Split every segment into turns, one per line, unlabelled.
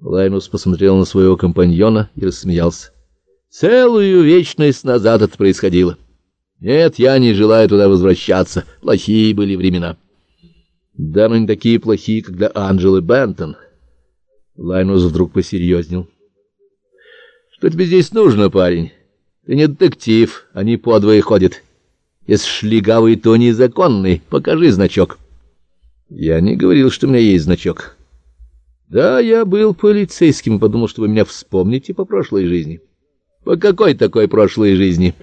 Лайнус посмотрел на своего компаньона и рассмеялся. Целую вечность назад это происходило. Нет, я не желаю туда возвращаться. Плохие были времена. Да, но не такие плохие, как для Анджелы Бентон. Лайнус вдруг посерьезнел. Что тебе здесь нужно, парень? Ты не детектив, они подвое ходят. Если шлигавый, то незаконный. Покажи значок. Я не говорил, что у меня есть значок. Да, я был полицейским, подумал, что вы меня вспомните по прошлой жизни. По какой такой прошлой жизни?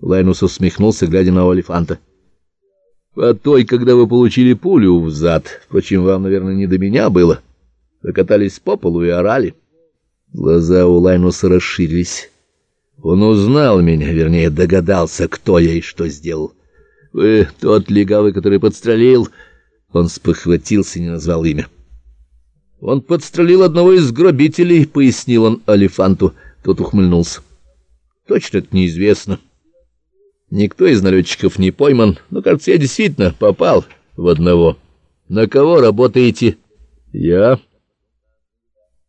Лайнус усмехнулся, глядя на Олифанта. По той, когда вы получили пулю в зад. Впрочем, вам, наверное, не до меня было. Вы катались по полу и орали. Глаза у Лайнуса расширились. Он узнал меня, вернее, догадался, кто я и что сделал. Вы тот легавый, который подстрелил... Он спохватился и не назвал имя. Он подстрелил одного из грабителей, пояснил он Алифанту. Тот ухмыльнулся. Точно это неизвестно. Никто из налетчиков не пойман, но, кажется, я действительно попал в одного. На кого работаете? Я.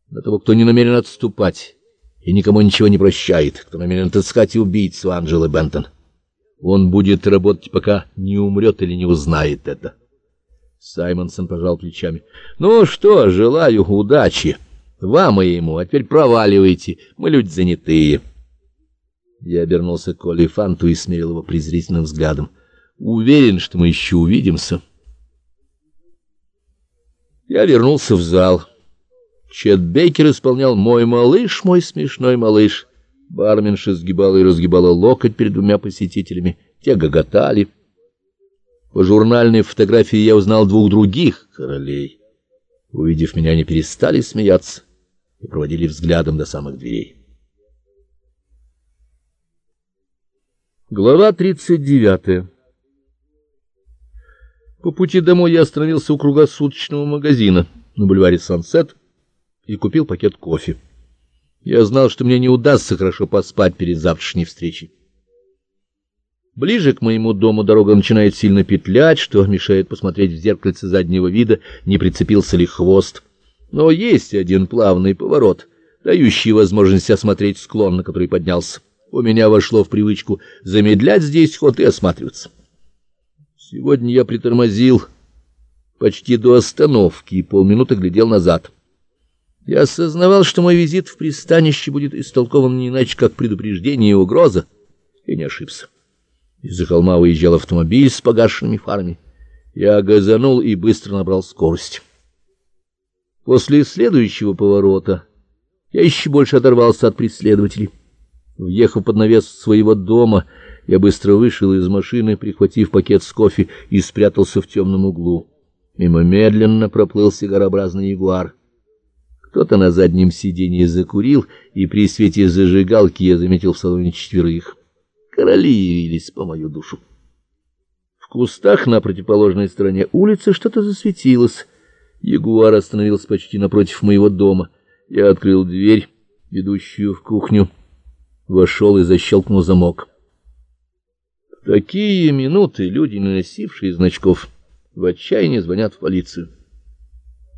На того, кто не намерен отступать и никому ничего не прощает, кто намерен таскать убийцу Анджелы Бентон. Он будет работать, пока не умрет или не узнает это. Саймонсон пожал плечами. Ну что, желаю удачи. Вам и ему. А теперь проваливайте. Мы люди занятые. Я обернулся к Олифанту и смерил его презрительным взглядом. Уверен, что мы еще увидимся. Я вернулся в зал. Чет Бейкер исполнял «Мой малыш, мой смешной малыш». Барменша сгибала и разгибала локоть перед двумя посетителями. Те гоготали. По журнальной фотографии я узнал двух других королей. Увидев меня, они перестали смеяться и проводили взглядом до самых дверей. Глава 39. По пути домой я остановился у круглосуточного магазина на бульваре Сансет и купил пакет кофе. Я знал, что мне не удастся хорошо поспать перед завтрашней встречей. Ближе к моему дому дорога начинает сильно петлять, что мешает посмотреть в зеркальце заднего вида, не прицепился ли хвост. Но есть один плавный поворот, дающий возможность осмотреть склон, на который поднялся. У меня вошло в привычку замедлять здесь ход и осматриваться. Сегодня я притормозил почти до остановки и полминуты глядел назад. Я осознавал, что мой визит в пристанище будет истолкован не иначе, как предупреждение и угроза, и не ошибся. Из-за холма уезжал автомобиль с погашенными фарами. Я газанул и быстро набрал скорость. После следующего поворота я еще больше оторвался от преследователей. Въехав под навес своего дома, я быстро вышел из машины, прихватив пакет с кофе, и спрятался в темном углу. Мимо медленно проплыл сигарообразный ягуар. Кто-то на заднем сиденье закурил, и при свете зажигалки я заметил в салоне четверых. Короли явились по мою душу. В кустах на противоположной стороне улицы что-то засветилось. Ягуар остановился почти напротив моего дома. Я открыл дверь, ведущую в кухню, вошел и защелкнул замок. В такие минуты люди, не носившие значков, в отчаянии звонят в полицию.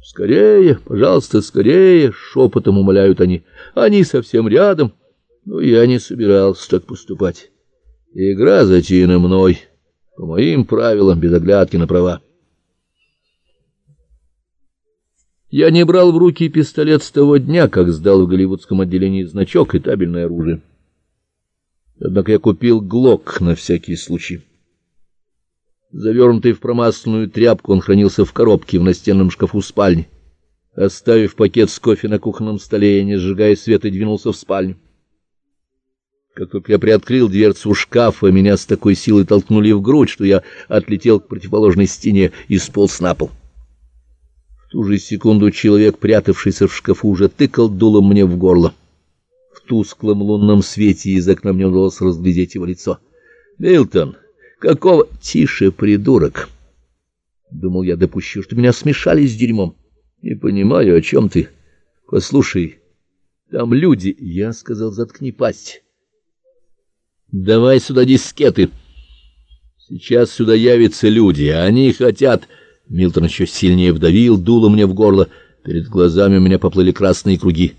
«Скорее, пожалуйста, скорее!» — шепотом умоляют они. «Они совсем рядом!» Но я не собирался так поступать. Игра затеяна мной, по моим правилам, без оглядки на права. Я не брал в руки пистолет с того дня, как сдал в голливудском отделении значок и табельное оружие. Однако я купил глок на всякий случай. Завернутый в промасленную тряпку, он хранился в коробке в настенном шкафу спальни. Оставив пакет с кофе на кухонном столе, я, не сжигая света, двинулся в спальню. Как только я приоткрыл дверцу шкафа, меня с такой силой толкнули в грудь, что я отлетел к противоположной стене и сполз на пол. В ту же секунду человек, прятавшийся в шкафу, уже тыкал дулом мне в горло. В тусклом лунном свете из окна мне удалось разглядеть его лицо. «Милтон, какого...» «Тише, придурок!» Думал я, допущу, что меня смешали с дерьмом. Не понимаю, о чем ты. Послушай, там люди... Я сказал, заткни пасть. Давай сюда дискеты. Сейчас сюда явятся люди, они хотят... Милтон еще сильнее вдавил, дуло мне в горло. Перед глазами у меня поплыли красные круги.